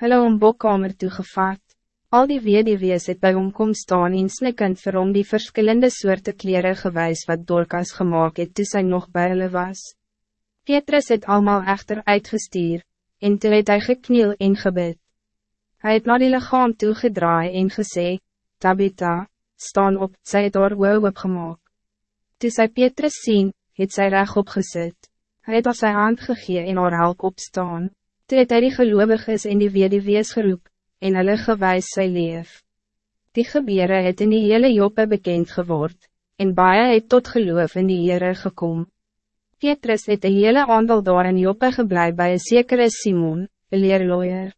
hulle om bokkamer toegevat. Al die weduwees het bij hom kom staan en snikkend vir hom die verschillende soorten kleren gewys wat Dorcas gemaakt het toe sy nog bij hulle was. Petrus het allemaal echter uitgestuur, en toe het hy gekniel en gebid. Hy het na die lichaam toegedraai en gesê, Tabitha, staan op, sy het haar oor opgemaak. Toe sy Petrus sien, het sy reg opgesit. Hy het al sy hand gegee en haar help opstaan. Toe het hy die geloviges en die weduwees geroep, en hulle gewys sy leef. Die gebeure het in die hele Joppe bekend geword, en baie het tot geloof in die Heere gekom. Petrus het een hele aandeel daar in Joppe geblei bij een zekere Simon, een leerlooier.